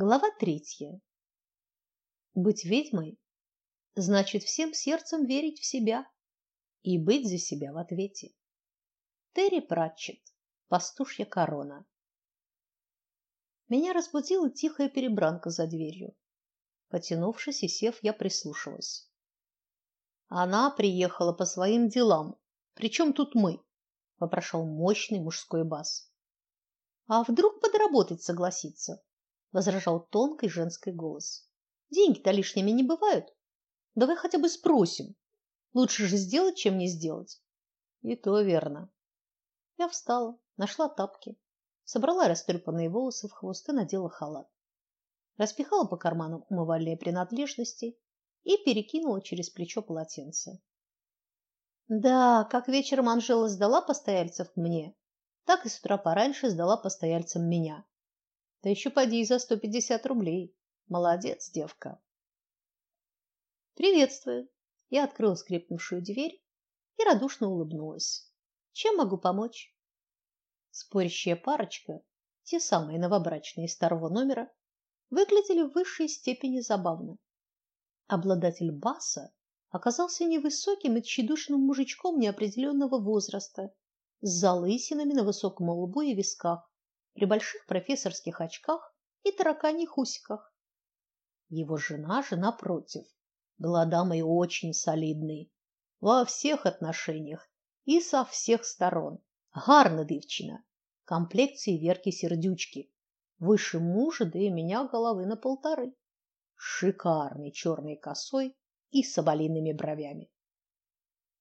Глава третья. Быть ведьмой значит всем сердцем верить в себя и быть за себя в ответе. Терри Пратчетт. Пастушья корона. Меня разбудила тихая перебранка за дверью. Потянувшись и сев, я прислушалась. Она приехала по своим делам. Причем тут мы? вопрошал мощный мужской бас. А вдруг подработать согласится? Возражал тонкий женский голос. Деньги-то лишними не бывают. Давай хотя бы спросим. Лучше же сделать, чем не сделать. И то верно. Я встала, нашла тапки, собрала растрепанные волосы в хвост и надела халат. Распихала по карманам умывальные принадлежности и перекинула через плечо полотенце. Да, как вечером Анжела сдала постояльцев мне, так и с утра пораньше сдала постояльцам меня. Да еще поди за сто пятьдесят рублей. Молодец, девка. Приветствую. Я открыла скрипнувшую дверь и радушно улыбнулась. Чем могу помочь? Спорящая парочка, те самые новобрачные из второго номера, выглядели в высшей степени забавно. Обладатель баса оказался невысоким и тщедушным мужичком неопределенного возраста, с залысинами на высоком лбу и висках, при больших профессорских очках и тараканьих усиках. Его жена же напротив была дамой очень солидной во всех отношениях и со всех сторон. Гарна дівчина, комплекции Верки Сердючки, выше мужа, да и меня головы на полторы. Шикарной черной косой и соболиными бровями.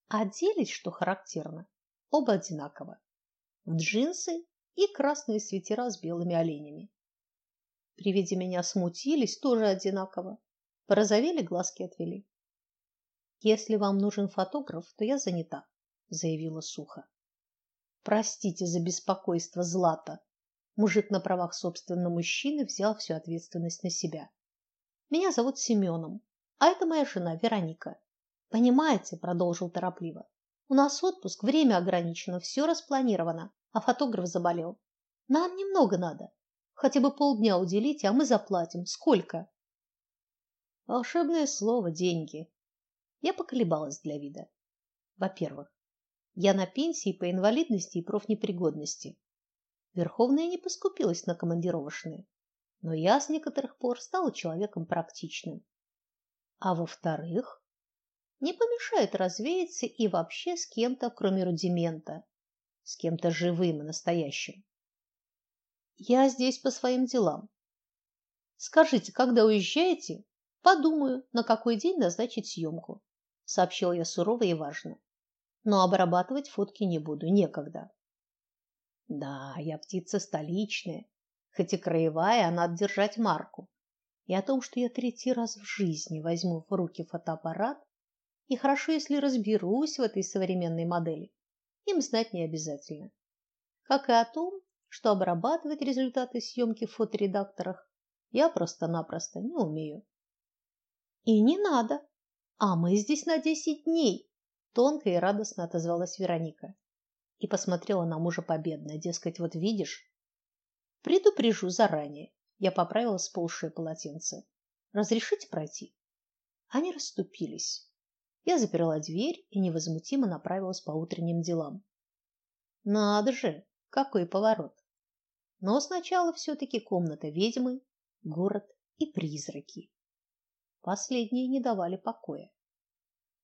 Оделись, что характерно, оба одинаково. В джинсы и красные свитера с белыми оленями. При виде меня смутились тоже одинаково. Порозовели, глазки отвели. Если вам нужен фотограф, то я занята, заявила сухо. Простите за беспокойство, Злата. Мужик на правах собственного мужчины взял всю ответственность на себя. Меня зовут Семеном, а это моя жена Вероника. Понимаете, продолжил торопливо. У нас отпуск, время ограничено, все распланировано, а фотограф заболел. Нам немного надо. Хотя бы полдня уделите, а мы заплатим. Сколько? Волшебное слово деньги. Я поколебалась для вида. Во-первых, я на пенсии по инвалидности и профнепригодности. Верховная не поскупилась на командировочные, но я с некоторых пор стала человеком практичным. А во-вторых, не помешает развеяться и вообще с кем-то, кроме рудимента, с кем-то живым и настоящим. Я здесь по своим делам. Скажите, когда уезжаете, подумаю, на какой день назначить съемку», — сообщил я сурово и важно. Но обрабатывать фотки не буду, некогда. Да, я птица столичная, хоть и краевая, а надо держать марку и о том, что я третий раз в жизни возьму в руки фотоаппарат, и хорошо, если разберусь в этой современной модели, им знать не обязательно. Как и о том, что обрабатывать результаты съемки в фоторедакторах я просто-напросто не умею. И не надо. А мы здесь на десять дней, тонко и радостно отозвалась Вероника и посмотрела на мужа победно, дескать, вот видишь, предупрежу заранее. Я поправила сползшее полотенце. Разрешите пройти? Они расступились. Я заперла дверь и невозмутимо направилась по утренним делам. Надо же, какой поворот. Но сначала все таки комната ведьмы, город и призраки. Последние не давали покоя.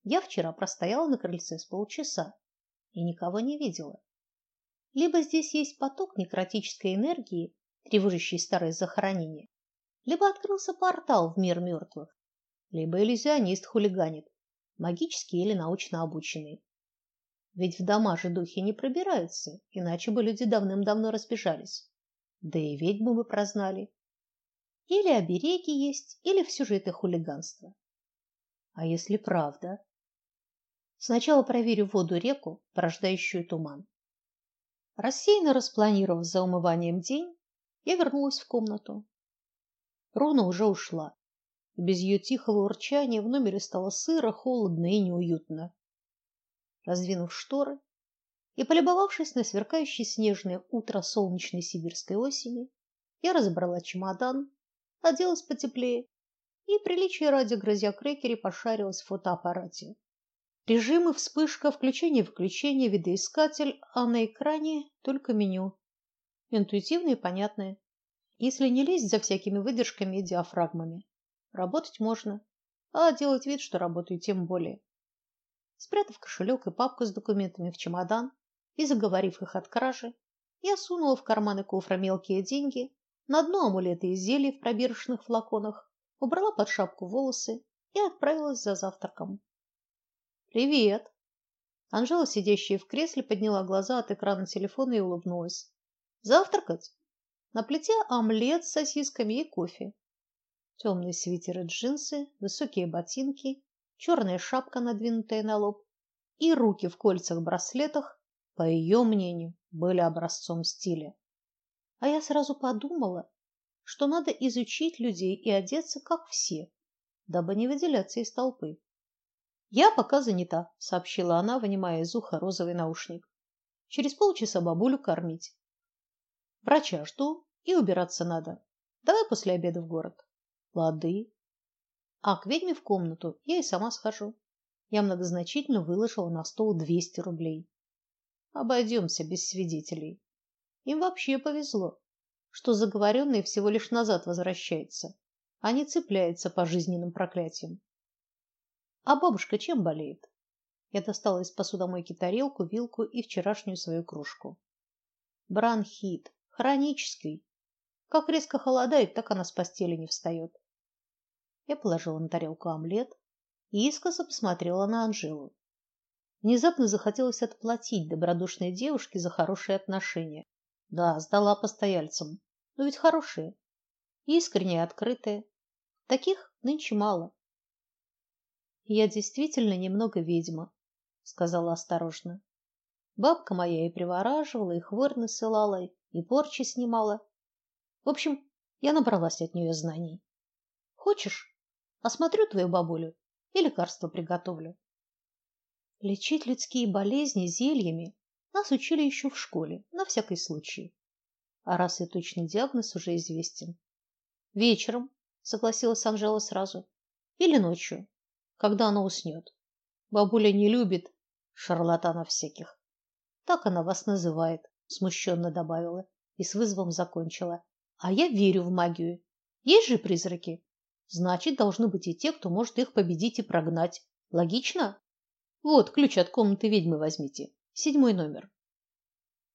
Я вчера простояла на крыльце с полчаса и никого не видела. Либо здесь есть поток некротической энергии, тревожащий старые захоронения, либо открылся портал в мир мертвых, либо иллюзионист хулиганит, магический или научно обученный. Ведь в дома же духи не пробираются, иначе бы люди давным-давно разбежались. Да и ведьму бы прознали. Или обереги есть, или все же это хулиганство. А если правда? Сначала проверю воду-реку, порождающую туман. Рассеянно распланировав за умыванием день, я вернулась в комнату. Руна уже ушла, без ее тихого урчания в номере стало сыро, холодно и неуютно. Раздвинув шторы и полюбовавшись на сверкающее снежное утро солнечной сибирской осени, я разобрала чемодан, оделась потеплее и приличие ради грозя крекере пошарилась в фотоаппарате. Режимы, вспышка, включение-выключение, видоискатель, а на экране только меню. Интуитивное и понятное. Если не лезть за всякими выдержками и диафрагмами, работать можно, а делать вид, что работаю, тем более. Спрятав кошелек и папку с документами в чемодан и заговорив их от кражи, я сунула в карманы кофра мелкие деньги, на дно амулеты и зелья в пробирочных флаконах, убрала под шапку волосы и отправилась за завтраком. Привет. Анжела, сидящая в кресле, подняла глаза от экрана телефона и улыбнулась. Завтракать? На плите омлет с сосисками и кофе. Темный свитер и джинсы, высокие ботинки, черная шапка, надвинутая на лоб, и руки в кольцах-браслетах, по ее мнению, были образцом стиля. А я сразу подумала, что надо изучить людей и одеться как все, дабы не выделяться из толпы. Я пока занята, сообщила она, вынимая из уха розовый наушник. Через полчаса бабулю кормить. Врача жду и убираться надо. Давай после обеда в город. Лады. А к ведьме в комнату я и сама схожу. Я многозначительно выложила на стол двести рублей. Обойдемся без свидетелей. Им вообще повезло, что заговоренный всего лишь назад возвращается, а не цепляется по жизненным проклятиям. А бабушка чем болеет? Я достала из посудомойки тарелку, вилку и вчерашнюю свою кружку. Бронхит, хронический. Как резко холодает, так она с постели не встает. Я положила на тарелку омлет и искоса посмотрела на Анжелу. Внезапно захотелось отплатить добродушной девушке за хорошие отношения. Да, сдала постояльцам, но ведь хорошие, искренние, открытые. Таких нынче мало. Я действительно немного ведьма, сказала осторожно. Бабка моя и привораживала, и хворь насылала, и порчи снимала. В общем, я набралась от нее знаний. Хочешь, Осмотрю твою бабулю и лекарство приготовлю. Лечить людские болезни зельями нас учили еще в школе, на всякий случай. А раз и точный диагноз уже известен. Вечером, согласилась Анжела сразу, или ночью, когда она уснет. Бабуля не любит шарлатанов всяких. Так она вас называет, смущенно добавила и с вызовом закончила. А я верю в магию. Есть же призраки. Значит, должны быть и те, кто может их победить и прогнать. Логично? Вот, ключ от комнаты ведьмы возьмите. Седьмой номер.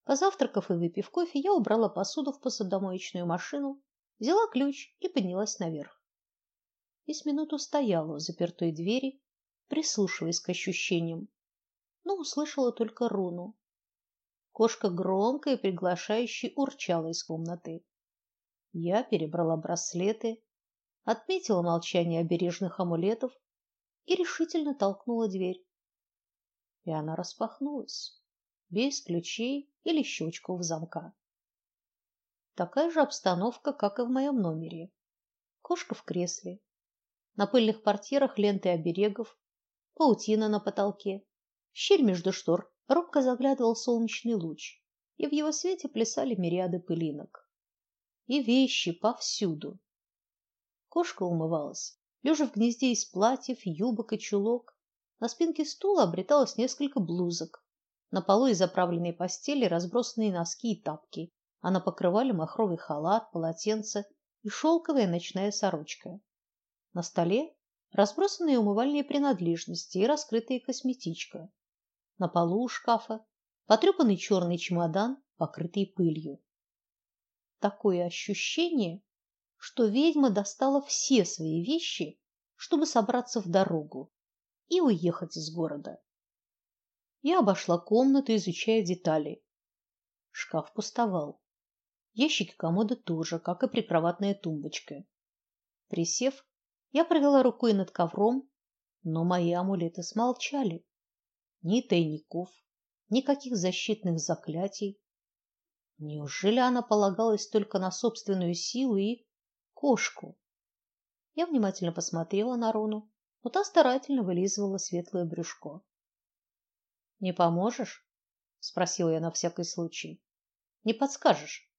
Позавтракав и выпив кофе, я убрала посуду в посудомоечную машину, взяла ключ и поднялась наверх. И с минуту стояла у запертой двери, прислушиваясь к ощущениям, но услышала только руну. Кошка громко и приглашающе урчала из комнаты. Я перебрала браслеты, отметила молчание обережных амулетов и решительно толкнула дверь. И она распахнулась, без ключей или щелчков замка. Такая же обстановка, как и в моем номере. Кошка в кресле. На пыльных портьерах ленты оберегов, паутина на потолке. В щель между штор робко заглядывал солнечный луч, и в его свете плясали мириады пылинок. И вещи повсюду. Кошка умывалась, лежа в гнезде из платьев, юбок и чулок. На спинке стула обреталось несколько блузок. На полу и заправленной постели разбросанные носки и тапки, а на покрывале махровый халат, полотенце и шелковая ночная сорочка. На столе разбросанные умывальные принадлежности и раскрытая косметичка. На полу у шкафа потрепанный черный чемодан, покрытый пылью. Такое ощущение, что ведьма достала все свои вещи, чтобы собраться в дорогу и уехать из города. Я обошла комнату, изучая детали. Шкаф пустовал. Ящики комода тоже, как и прикроватная тумбочка. Присев, я провела рукой над ковром, но мои амулеты смолчали. Ни тайников, никаких защитных заклятий. Неужели она полагалась только на собственную силу и кошку. Я внимательно посмотрела на Руну, но та старательно вылизывала светлое брюшко. Не поможешь? спросила я на всякий случай. Не подскажешь?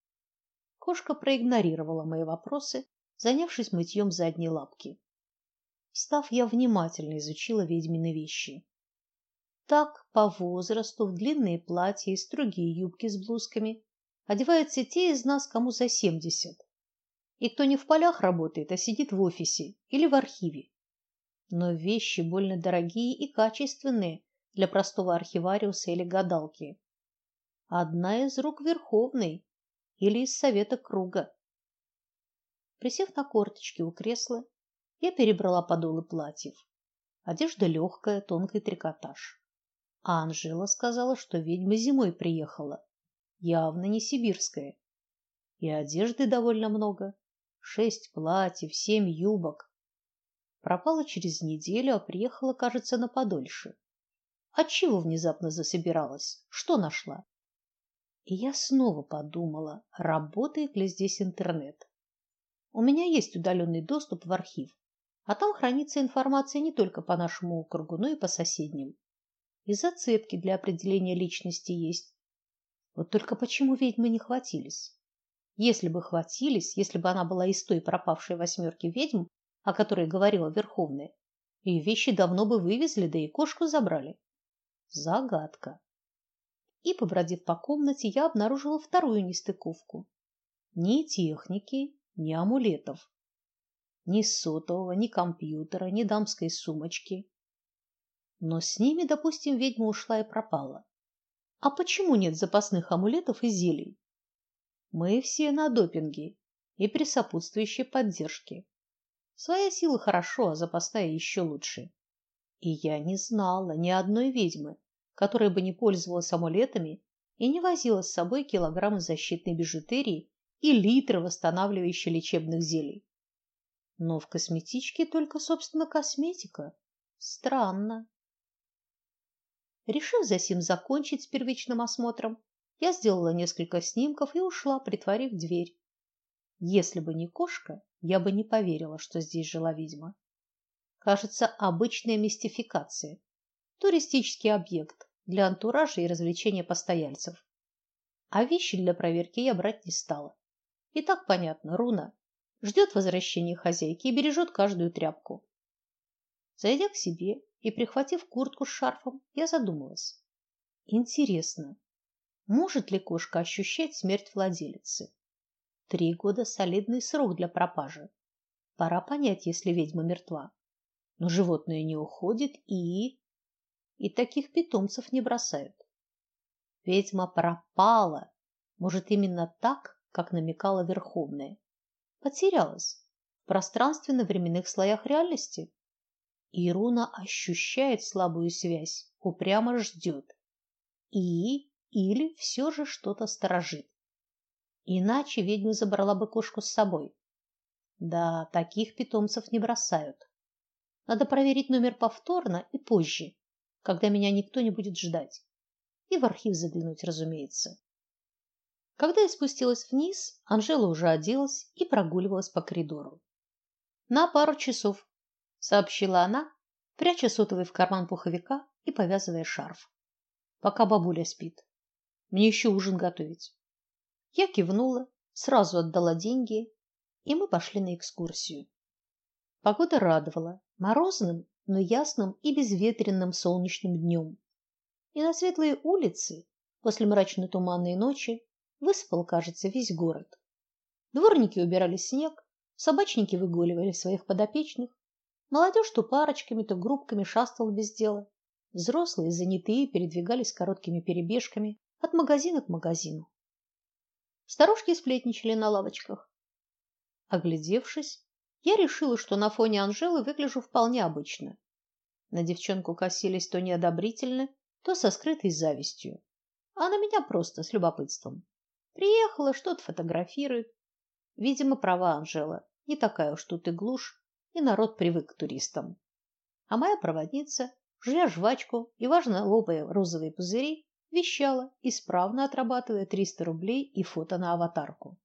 Кошка проигнорировала мои вопросы, занявшись мытьем задней лапки. Встав, я внимательно изучила ведьмины вещи. Так, по возрасту, в длинные платья и строгие юбки с блузками одеваются те из нас, кому за семьдесят, и кто не в полях работает, а сидит в офисе или в архиве. Но вещи больно дорогие и качественные для простого архивариуса или гадалки. Одна из рук Верховной или из совета круга. Присев на корточки у кресла, я перебрала подолы платьев. Одежда легкая, тонкий трикотаж. А Анжела сказала, что ведьма зимой приехала, явно не сибирская. И одежды довольно много: шесть платьев, семь юбок. Пропала через неделю, а приехала, кажется, на подольше. Отчего внезапно засобиралась? Что нашла? И я снова подумала, работает ли здесь интернет. У меня есть удаленный доступ в архив, а там хранится информация не только по нашему округу, но и по соседним. И зацепки для определения личности есть. Вот только почему ведьмы не хватились? Если бы хватились, если бы она была из той пропавшей восьмерки ведьм, о которой говорила Верховная, ее вещи давно бы вывезли, да и кошку забрали. Загадка. И, побродив по комнате, я обнаружила вторую нестыковку. Ни техники, ни амулетов. Ни сотового, ни компьютера, ни дамской сумочки. Но с ними, допустим, ведьма ушла и пропала. А почему нет запасных амулетов и зелий? Мы все на допинге и при сопутствующей поддержке. Своя сила хорошо, а запасная еще лучше. И я не знала ни одной ведьмы, которая бы не пользовалась амулетами и не возила с собой килограммы защитной бижутерии и литры восстанавливающих лечебных зелий. Но в косметичке только, собственно, косметика. Странно. Решив засим закончить с первичным осмотром, я сделала несколько снимков и ушла, притворив дверь. Если бы не кошка, я бы не поверила, что здесь жила ведьма. Кажется, обычная мистификация. Туристический объект для антуража и развлечения постояльцев. А вещи для проверки я брать не стала. И так понятно, Руна ждет возвращения хозяйки и бережет каждую тряпку. Зайдя к себе и прихватив куртку с шарфом, я задумалась. Интересно, может ли кошка ощущать смерть владелицы? Три года солидный срок для пропажи. Пора понять, если ведьма мертва. Но животное не уходит и и таких питомцев не бросают. Ведьма пропала. Может, именно так, как намекала Верховная. Потерялась в пространственно-временных слоях реальности. Ируна ощущает слабую связь, упрямо ждет. И или все же что-то сторожит. Иначе ведьма забрала бы кошку с собой. Да, таких питомцев не бросают. Надо проверить номер повторно и позже, когда меня никто не будет ждать. И в архив заглянуть, разумеется. Когда я спустилась вниз, Анжела уже оделась и прогуливалась по коридору. На пару часов, сообщила она, пряча сотовый в карман пуховика и повязывая шарф. Пока бабуля спит. Мне еще ужин готовить. Я кивнула, сразу отдала деньги, и мы пошли на экскурсию. Погода радовала морозным, но ясным и безветренным солнечным днем. И на светлые улицы после мрачной туманной ночи выспал, кажется, весь город. Дворники убирали снег, собачники выгуливали своих подопечных, молодежь то парочками, то группками шастала без дела. Взрослые, занятые, передвигались короткими перебежками от магазина к магазину. Старушки сплетничали на лавочках. Оглядевшись, я решила, что на фоне Анжелы выгляжу вполне обычно. На девчонку косились то неодобрительно, то со скрытой завистью, а на меня просто с любопытством. Приехала, что-то фотографирует. Видимо, права Анжела. Не такая уж тут и глушь, и народ привык к туристам. А моя проводница, жуя жвачку и важно лопая розовые пузыри, вещала, исправно отрабатывая 300 рублей и фото на аватарку.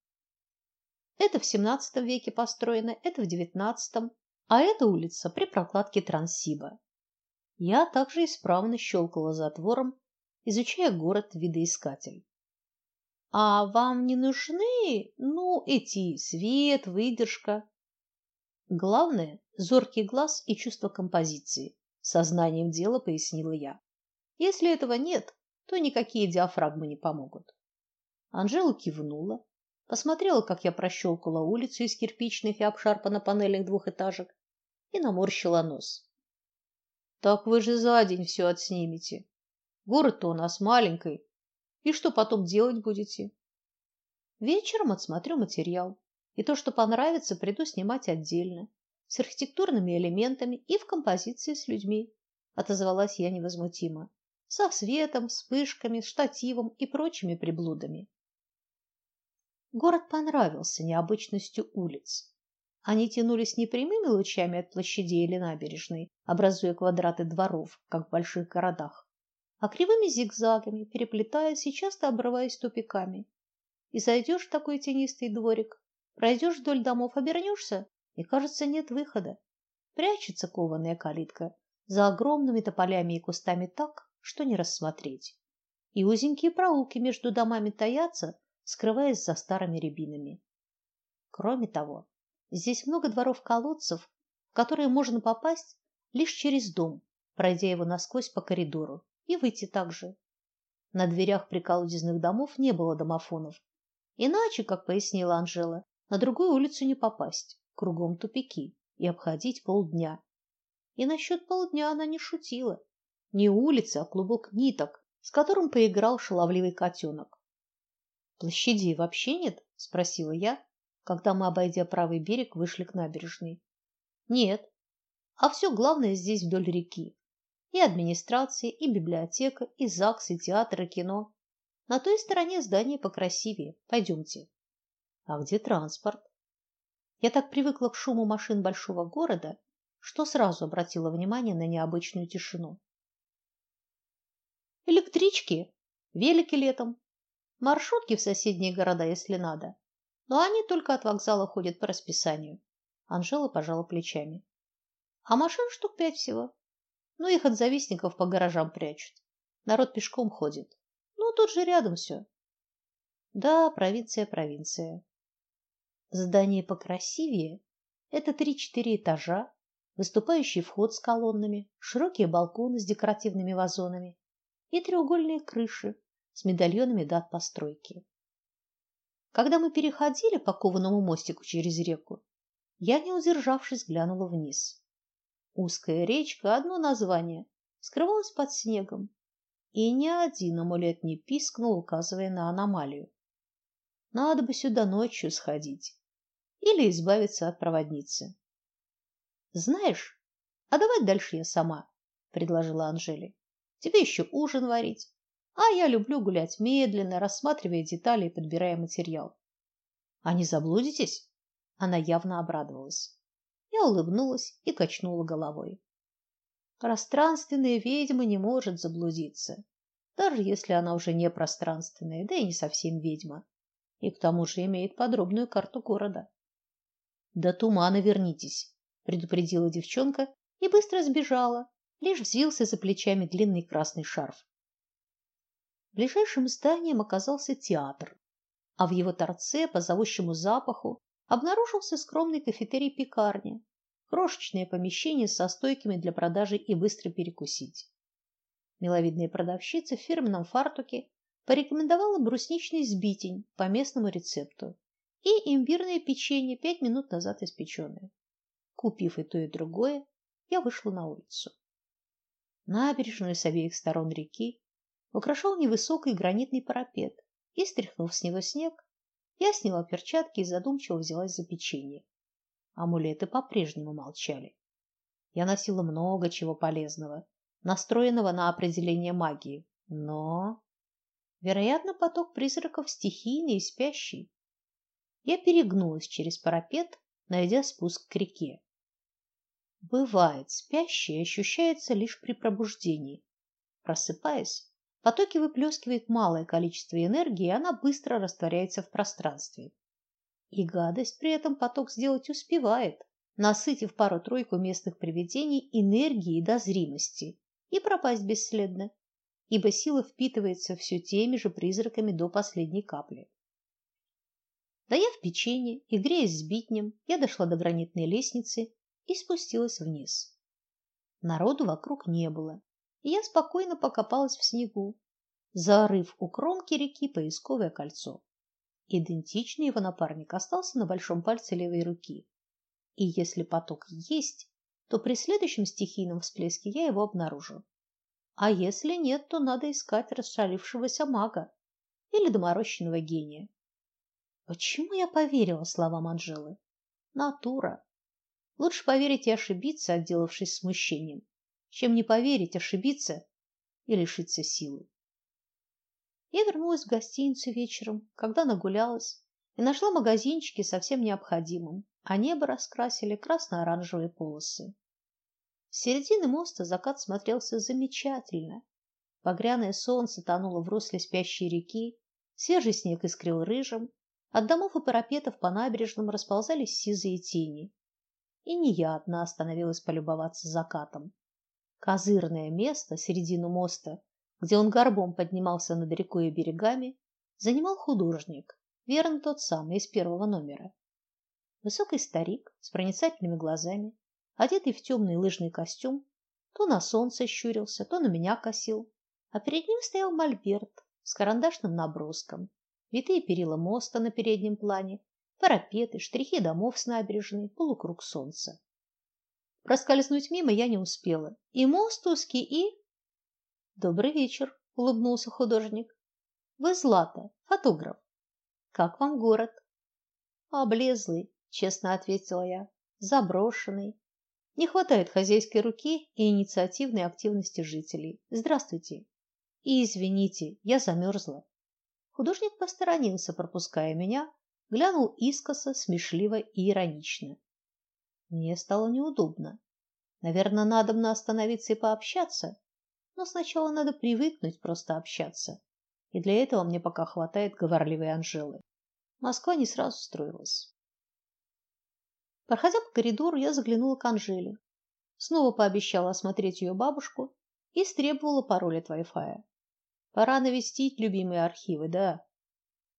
Это в 17 веке построено, это в 19, а эта улица при прокладке Транссиба. Я также исправно щелкала затвором, изучая город-видоискатель. А вам не нужны, ну, эти свет, выдержка? Главное зоркий глаз и чувство композиции. Сознанием дела пояснила я. Если этого нет, то никакие диафрагмы не помогут. Анжела кивнула, посмотрела, как я прощелкала улицу из кирпичных и обшарпанных панелей двухэтажек, и наморщила нос. Так вы же за день все отснимете. Город-то у нас маленький. И что потом делать будете? Вечером отсмотрю материал. И то, что понравится, приду снимать отдельно, с архитектурными элементами и в композиции с людьми, отозвалась я невозмутимо. Со светом, вспышками, штативом и прочими приблудами. Город понравился необычностью улиц. Они тянулись не прямыми лучами от площадей или набережной, образуя квадраты дворов, как в больших городах, а кривыми зигзагами, переплетаясь и часто обрываясь тупиками. И зайдешь в такой тенистый дворик, пройдешь вдоль домов, обернешься, и, кажется, нет выхода. Прячется кованая калитка за огромными тополями и кустами так, что не рассмотреть. И узенькие проулки между домами таятся, скрываясь за старыми рябинами. Кроме того, Здесь много дворов-колодцев, в которые можно попасть лишь через дом, пройдя его насквозь по коридору, и выйти также. На дверях приколодезных домов не было домофонов. Иначе, как пояснила Анжела, на другую улицу не попасть, кругом тупики, и обходить полдня. И насчет полдня она не шутила. Не улица, а клубок ниток, с которым поиграл шаловливый котенок. Площадей вообще нет, спросила я, когда мы, обойдя правый берег, вышли к набережной. Нет. А все главное здесь вдоль реки. И администрация, и библиотека, и ЗАГС, и театр, и кино. На той стороне здание покрасивее. Пойдемте. А где транспорт? Я так привыкла к шуму машин большого города, что сразу обратила внимание на необычную тишину. Электрички, велики летом, маршрутки в соседние города, если надо. Но они только от вокзала ходят по расписанию. Анжела пожала плечами. А машин штук пять всего. Ну их от завистников по гаражам прячут. Народ пешком ходит. Ну тут же рядом все. Да, провинция, провинция. Здание покрасивее это три-четыре этажа, выступающий вход с колоннами, широкие балконы с декоративными вазонами и треугольные крыши с медальонами дат постройки. Когда мы переходили по кованому мостику через реку, я, не удержавшись, глянула вниз. Узкая речка, одно название, скрывалась под снегом, и ни один амулет не пискнул, указывая на аномалию. Надо бы сюда ночью сходить или избавиться от проводницы. Знаешь, а давай дальше я сама, предложила Анжели. Тебе еще ужин варить. А я люблю гулять медленно, рассматривая детали и подбирая материал. А не заблудитесь? Она явно обрадовалась. Я улыбнулась и качнула головой. Пространственная ведьма не может заблудиться, даже если она уже не пространственная, да и не совсем ведьма, и к тому же имеет подробную карту города. До тумана вернитесь, предупредила девчонка и быстро сбежала, лишь взвился за плечами длинный красный шарф. Ближайшим зданием оказался театр, а в его торце по зовущему запаху обнаружился скромный кафетерий-пекарня, крошечное помещение со стойками для продажи и быстро перекусить. Миловидная продавщица в фирменном фартуке порекомендовала брусничный сбитень по местному рецепту и имбирное печенье пять минут назад испеченное. Купив и то, и другое, я вышла на улицу. Набережную с обеих сторон реки украшал невысокий гранитный парапет, и стряхнув с него снег, я сняла перчатки и задумчиво взялась за печенье. Амулеты по-прежнему молчали. Я носила много чего полезного, настроенного на определение магии, но вероятно, поток призраков стихийный и спящий. Я перегнулась через парапет, найдя спуск к реке. Бывает, спящее ощущается лишь при пробуждении. Просыпаясь, потоки выплескивает малое количество энергии, и она быстро растворяется в пространстве. И гадость при этом поток сделать успевает, насытив пару-тройку местных привидений энергией до зримости и пропасть бесследно, ибо сила впитывается все теми же призраками до последней капли. Доев печенье и греясь с битнем, я дошла до гранитной лестницы и спустилась вниз. Народу вокруг не было, и я спокойно покопалась в снегу, зарыв у кромки реки поисковое кольцо. Идентичный его напарник остался на большом пальце левой руки. И если поток есть, то при следующем стихийном всплеске я его обнаружу. А если нет, то надо искать расшалившегося мага или доморощенного гения. Почему я поверила словам Анжелы? Натура. Лучше поверить и ошибиться, отделавшись смущением, чем не поверить, ошибиться и лишиться силы. Я вернулась в гостиницу вечером, когда нагулялась, и нашла магазинчики совсем необходимым, а небо раскрасили красно-оранжевые полосы. С середины моста закат смотрелся замечательно. Багряное солнце тонуло в русле спящей реки, свежий снег искрил рыжим, от домов и парапетов по набережным расползались сизые тени. И не я одна остановилась полюбоваться закатом. Козырное место, середину моста, где он горбом поднимался над рекой и берегами, занимал художник, верно тот самый из первого номера. Высокий старик с проницательными глазами, одетый в темный лыжный костюм, то на солнце щурился, то на меня косил, а перед ним стоял мольберт с карандашным наброском, витые перила моста на переднем плане, парапеты, штрихи домов с набережной, полукруг солнца. Проскользнуть мимо я не успела. И мост узкий, и Добрый вечер, улыбнулся художник. Вы Злата, фотограф. Как вам город? Облезлый, честно ответила я. Заброшенный. Не хватает хозяйской руки и инициативной активности жителей. Здравствуйте. И извините, я замерзла. Художник посторонился, пропуская меня, глянул искоса, смешливо и иронично. Мне стало неудобно. Наверное, надо мне остановиться и пообщаться, но сначала надо привыкнуть просто общаться. И для этого мне пока хватает говорливой Анжелы. Москва не сразу строилась. Проходя по коридору, я заглянула к Анжеле. Снова пообещала осмотреть ее бабушку и требовала пароль от Wi-Fi. Пора навестить любимые архивы, да.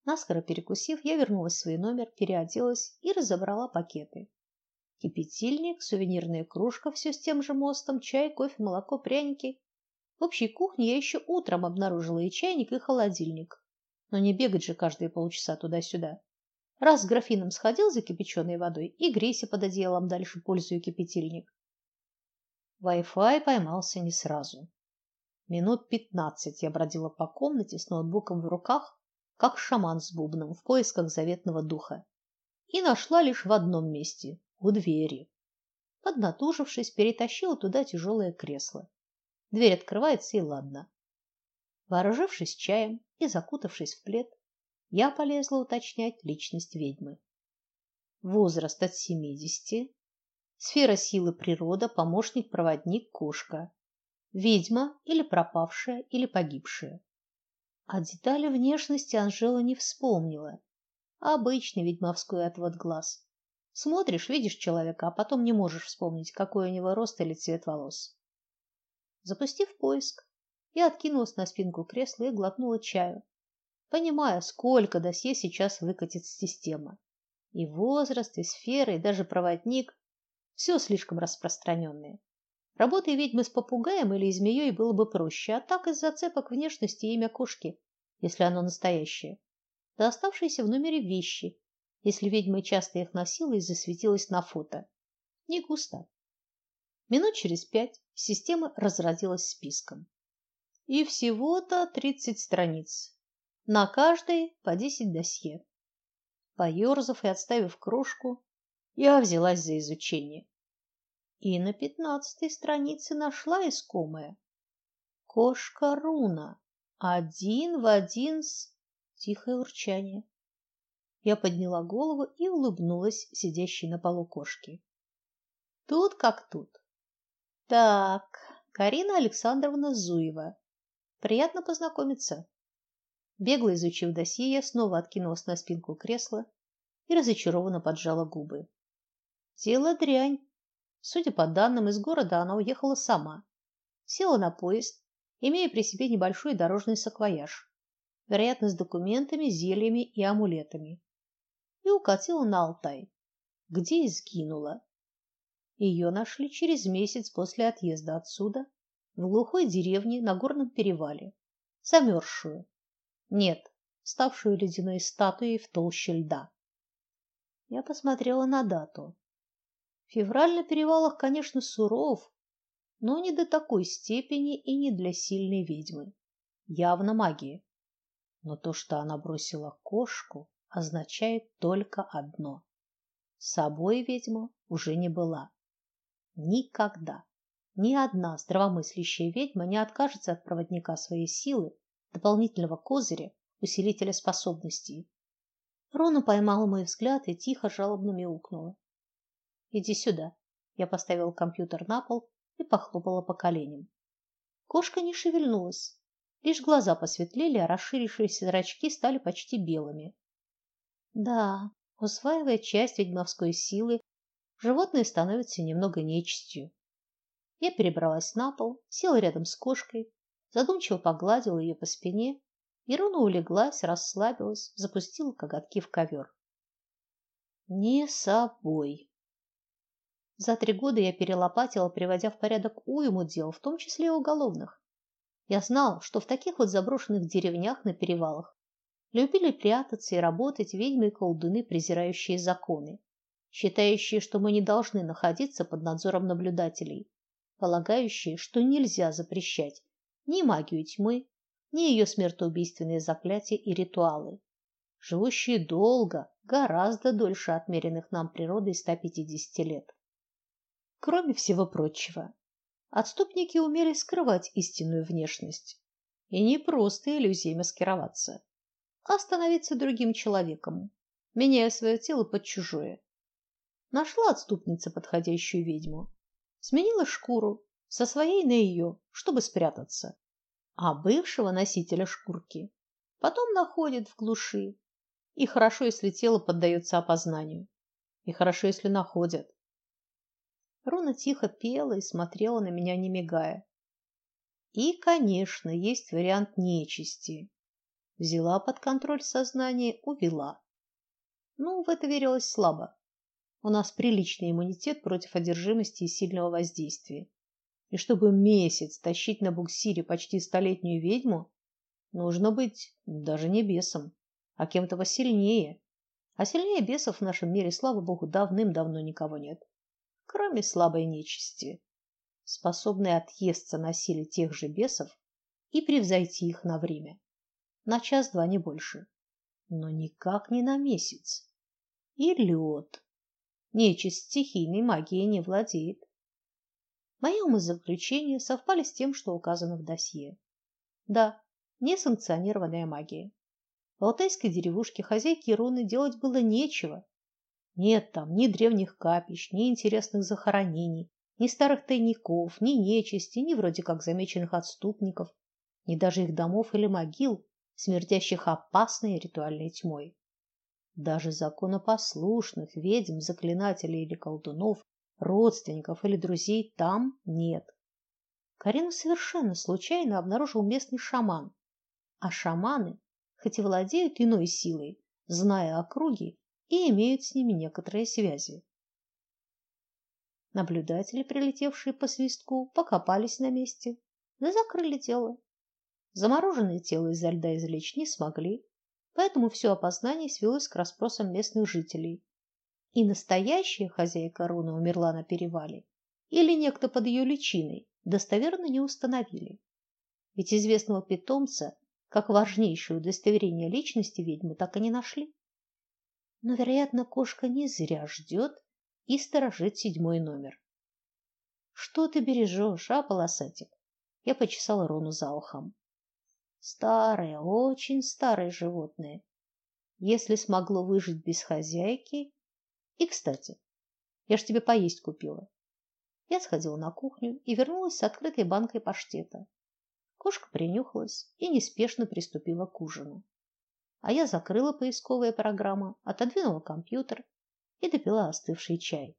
Наскоро перекусив, я вернулась в свой номер, переоделась и разобрала пакеты. Кипятильник, сувенирная кружка, все с тем же мостом, чай, кофе, молоко, пряники. В общей кухне я еще утром обнаружила и чайник, и холодильник. Но не бегать же каждые полчаса туда-сюда. Раз с графином сходил за кипяченой водой и грейся под одеялом дальше, пользуя кипятильник. Wi-Fi поймался не сразу. Минут пятнадцать я бродила по комнате с ноутбуком в руках, как шаман с бубном в поисках заветного духа, и нашла лишь в одном месте у двери. Поднатужившись, перетащила туда тяжелое кресло. Дверь открывается и ладно. Вооружившись чаем и закутавшись в плед, я полезла уточнять личность ведьмы. Возраст от семидесяти, сфера силы природа, помощник, проводник, кошка ведьма или пропавшая, или погибшая. А детали внешности Анжела не вспомнила. Обычный ведьмовской отвод глаз. Смотришь, видишь человека, а потом не можешь вспомнить, какой у него рост или цвет волос. Запустив поиск, я откинулась на спинку кресла и глотнула чаю, понимая, сколько досье сейчас выкатит система. И возраст, и сфера, и даже проводник все слишком распространенные. Работой ведьмы с попугаем или змеей было бы проще, а так из зацепок внешности имя кошки, если оно настоящее. Да оставшиеся в номере вещи, если ведьма часто их носила и засветилась на фото. Не густо. Минут через пять система разразилась списком. И всего-то тридцать страниц. На каждой по десять досье. Поерзав и отставив кружку, я взялась за изучение и на пятнадцатой странице нашла искомое. Кошка Руна. Один в один с... Тихое урчание. Я подняла голову и улыбнулась сидящей на полу кошке. Тут как тут. Так, Карина Александровна Зуева. Приятно познакомиться. Бегло изучив досье, я снова откинулась на спинку кресла и разочарованно поджала губы. Дело дрянь. Судя по данным, из города она уехала сама. Села на поезд, имея при себе небольшой дорожный саквояж, вероятно, с документами, зельями и амулетами. и укатила на Алтай, где и сгинула. Ее нашли через месяц после отъезда отсюда в глухой деревне на горном перевале, замерзшую. Нет, ставшую ледяной статуей в толще льда. Я посмотрела на дату. Февраль на перевалах, конечно, суров, но не до такой степени и не для сильной ведьмы. Явно магия. Но то, что она бросила кошку, означает только одно: с собой ведьма уже не была. Никогда. Ни одна здравомыслящая ведьма не откажется от проводника своей силы, дополнительного козыря, усилителя способностей. Рона поймала мой взгляд и тихо жалобно мяукнула. Иди сюда. Я поставила компьютер на пол и похлопала по коленям. Кошка не шевельнулась. Лишь глаза посветлели, а расширившиеся зрачки стали почти белыми. Да, усваивая часть ведьмовской силы, животное становится немного нечистью. Я перебралась на пол, села рядом с кошкой, задумчиво погладила ее по спине, и Руна улеглась, расслабилась, запустила коготки в ковер. Не собой. За три года я перелопатила, приводя в порядок уйму дел, в том числе и уголовных. Я знал, что в таких вот заброшенных деревнях на перевалах любили прятаться и работать ведьмы и колдуны, презирающие законы считающие, что мы не должны находиться под надзором наблюдателей, полагающие, что нельзя запрещать ни магию тьмы, ни ее смертоубийственные заклятия и ритуалы, живущие долго, гораздо дольше отмеренных нам природой 150 лет. Кроме всего прочего, отступники умели скрывать истинную внешность и не просто иллюзией маскироваться, а становиться другим человеком, меняя свое тело под чужое. Нашла отступница подходящую ведьму, сменила шкуру со своей на ее, чтобы спрятаться. А бывшего носителя шкурки потом находит в глуши. И хорошо, если тело поддается опознанию. И хорошо, если находят. Руна тихо пела и смотрела на меня, не мигая. И, конечно, есть вариант нечисти. Взяла под контроль сознание, увела. Ну, в это верилось слабо. У нас приличный иммунитет против одержимости и сильного воздействия. И чтобы месяц тащить на буксире почти столетнюю ведьму, нужно быть даже не бесом, а кем-то посильнее. А сильнее бесов в нашем мире, слава богу, давным-давно никого нет, кроме слабой нечисти, способной отъесться на силе тех же бесов и превзойти их на время. На час-два не больше, но никак не на месяц. И лед. Нечисть стихийной магией не владеет. Мои умозаключения совпали с тем, что указано в досье. Да, несанкционированная магия. В алтайской деревушке хозяйке руны делать было нечего. Нет там ни древних капищ, ни интересных захоронений, ни старых тайников, ни нечисти, ни вроде как замеченных отступников, ни даже их домов или могил, смердящих опасной ритуальной тьмой. Даже законопослушных ведьм, заклинателей или колдунов, родственников или друзей там нет. Карину совершенно случайно обнаружил местный шаман. А шаманы, хоть и владеют иной силой, зная округи, и имеют с ними некоторые связи. Наблюдатели, прилетевшие по свистку, покопались на месте, да закрыли тело. Замороженное тело изо льда извлечь не смогли, поэтому все опознание свелось к расспросам местных жителей. И настоящая хозяйка руны умерла на перевале, или некто под ее личиной, достоверно не установили. Ведь известного питомца, как важнейшее удостоверение личности ведьмы, так и не нашли. Но, вероятно, кошка не зря ждет и сторожит седьмой номер. Что ты бережешь, а, полосатик? Я почесала Рону за ухом. Старое, очень старое животное. Если смогло выжить без хозяйки. И, кстати, я ж тебе поесть купила. Я сходила на кухню и вернулась с открытой банкой паштета. Кошка принюхалась и неспешно приступила к ужину. А я закрыла поисковые программы, отодвинула компьютер и допила остывший чай.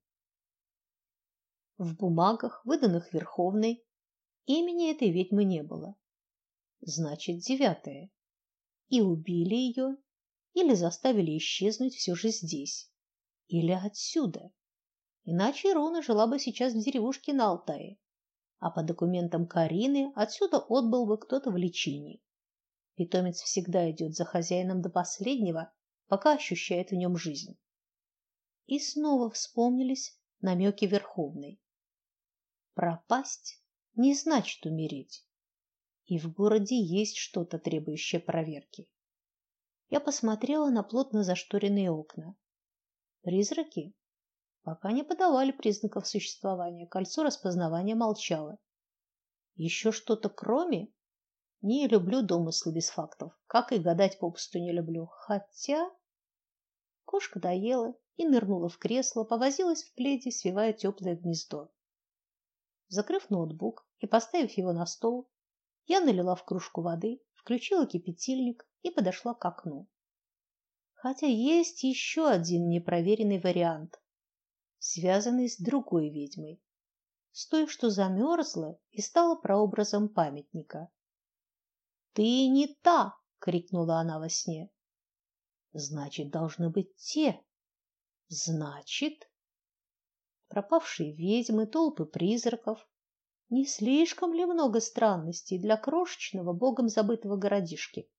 В бумагах, выданных Верховной, имени этой ведьмы не было значит девятое. И убили ее или заставили исчезнуть все же здесь, или отсюда. Иначе Руна жила бы сейчас в деревушке на Алтае, а по документам Карины отсюда отбыл бы кто-то в лечении. Питомец всегда идет за хозяином до последнего, пока ощущает в нем жизнь. И снова вспомнились намеки Верховной. Пропасть не значит умереть. И в городе есть что-то требующее проверки. Я посмотрела на плотно зашторенные окна. Призраки пока не подавали признаков существования. Кольцо распознавания молчало. Еще что-то кроме не люблю домыслы без фактов, как и гадать попусту не люблю. Хотя кошка доела и нырнула в кресло, повозилась в пледе, свивая теплое гнездо. Закрыв ноутбук и поставив его на стол, я налила в кружку воды, включила кипятильник и подошла к окну. Хотя есть еще один непроверенный вариант, связанный с другой ведьмой, с той, что замерзла и стала прообразом памятника. Ты не та, крикнула она во сне. Значит, должны быть те. Значит, пропавшие ведьмы, толпы призраков. Не слишком ли много странностей для крошечного, богом забытого городишки?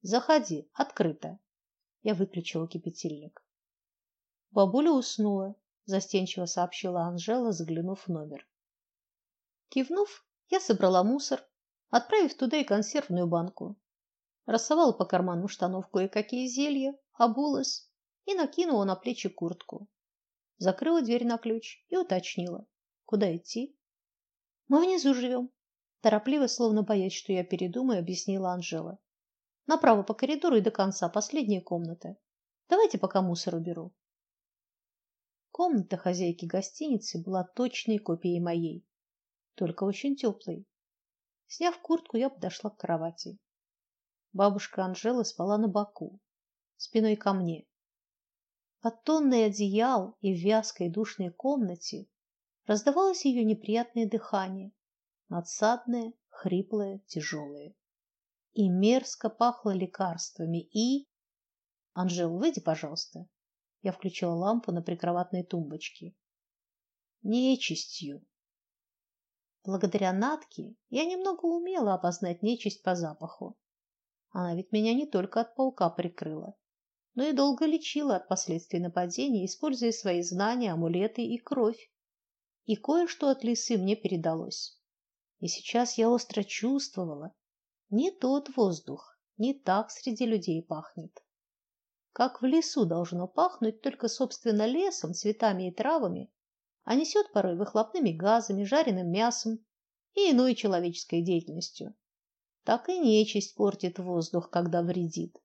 Заходи, открыто. Я выключила кипятильник. Бабуля уснула, застенчиво сообщила Анжела, заглянув в номер. Кивнув, я собрала мусор, отправив туда и консервную банку. Рассовала по карманам штанов кое-какие зелья, обулась и накинула на плечи куртку. Закрыла дверь на ключ и уточнила: "Куда идти?" "Мы внизу живем», — торопливо, словно боясь, что я передумаю, объяснила Анжела. "Направо по коридору и до конца последняя комната. Давайте пока мусор уберу". Комната хозяйки гостиницы была точной копией моей, только очень теплой. Сняв куртку, я подошла к кровати. Бабушка Анжела спала на боку, спиной ко мне. Под тонной одеял и в вязкой душной комнате раздавалось ее неприятное дыхание, надсадное, хриплое, тяжелое. И мерзко пахло лекарствами и Анжел, выйди, пожалуйста. Я включила лампу на прикроватной тумбочке. Нечистью. Благодаря Натке я немного умела опознать нечисть по запаху. Она ведь меня не только от паука прикрыла, но и долго лечила от последствий нападения, используя свои знания, амулеты и кровь. И кое-что от лисы мне передалось. И сейчас я остро чувствовала, не тот воздух, не так среди людей пахнет. Как в лесу должно пахнуть только собственно лесом, цветами и травами, а несет порой выхлопными газами, жареным мясом и иной человеческой деятельностью. Так и нечисть портит воздух, когда вредит.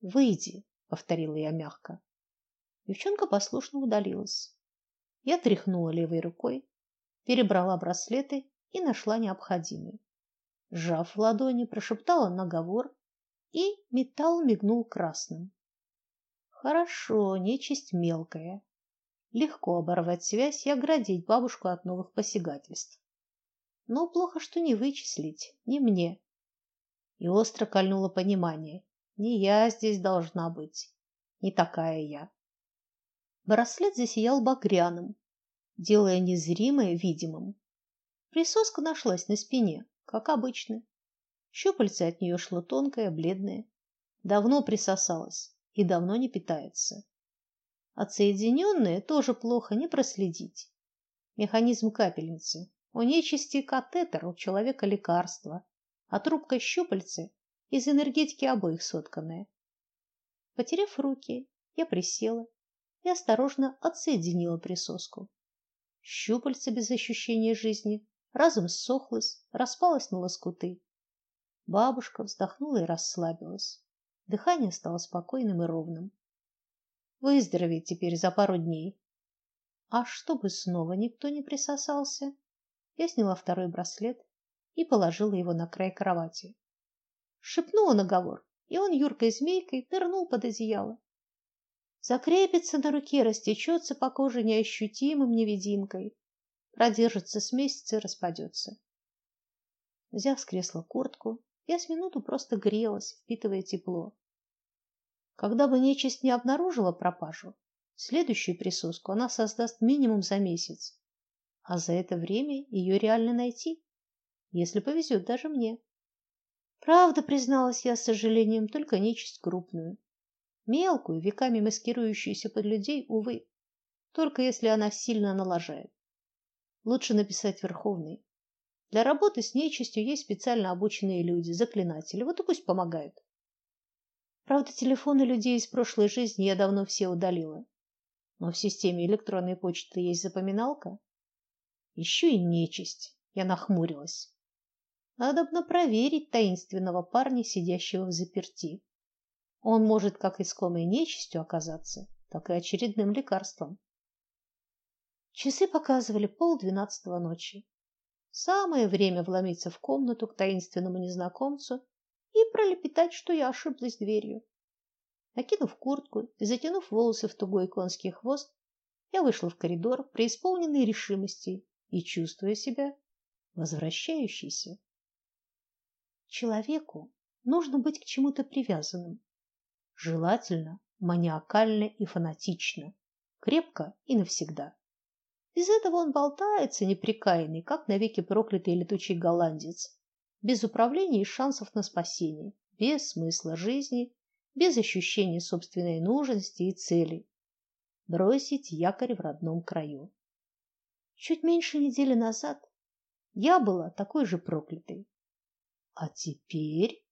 Выйди, повторила я мягко. Девчонка послушно удалилась. Я тряхнула левой рукой, перебрала браслеты и нашла необходимый. Сжав в ладони, прошептала наговор, и металл мигнул красным. Хорошо, нечисть мелкая легко оборвать связь и оградить бабушку от новых посягательств. Но плохо, что не вычислить, не мне. И остро кольнуло понимание: не я здесь должна быть, не такая я. Браслет засиял багряным, делая незримое видимым. Присоска нашлась на спине, как обычно. Щупальце от нее шло тонкое, бледное, давно присосалось и давно не питается. Отсоединенные тоже плохо не проследить. Механизм капельницы. У нечисти катетер, у человека лекарство, а трубка щупальцы из энергетики обоих сотканная. Потеряв руки, я присела и осторожно отсоединила присоску. Щупальце без ощущения жизни разом ссохлось, распалось на лоскуты. Бабушка вздохнула и расслабилась. Дыхание стало спокойным и ровным. Выздороветь теперь за пару дней. А чтобы снова никто не присосался, я сняла второй браслет и положила его на край кровати. Шепнула наговор, и он юркой змейкой нырнул под одеяло. Закрепится на руке, растечется по коже неощутимым невидимкой, продержится с месяца и распадется. Взяв с кресла куртку, я с минуту просто грелась, впитывая тепло. Когда бы нечисть не обнаружила пропажу, следующую присоску она создаст минимум за месяц. А за это время ее реально найти, если повезет даже мне. Правда, призналась я с сожалением, только нечисть крупную. Мелкую, веками маскирующуюся под людей, увы. Только если она сильно налажает. Лучше написать Верховный. Для работы с нечистью есть специально обученные люди, заклинатели. Вот и пусть помогают. Правда, телефоны людей из прошлой жизни я давно все удалила. Но в системе электронной почты есть запоминалка. Еще и нечисть. Я нахмурилась. Надо бы проверить таинственного парня, сидящего в заперти. Он может как искомой нечистью оказаться, так и очередным лекарством. Часы показывали полдвенадцатого ночи. Самое время вломиться в комнату к таинственному незнакомцу пролепетать, что я ошиблась дверью. Накинув куртку и затянув волосы в тугой конский хвост, я вышла в коридор, преисполненной решимости и чувствуя себя возвращающейся. Человеку нужно быть к чему-то привязанным, желательно маниакально и фанатично, крепко и навсегда. Без этого он болтается неприкаянный, как навеки проклятый летучий голландец, без управления и шансов на спасение, без смысла жизни, без ощущения собственной нужности и цели. Бросить якорь в родном краю. Чуть меньше недели назад я была такой же проклятой. А теперь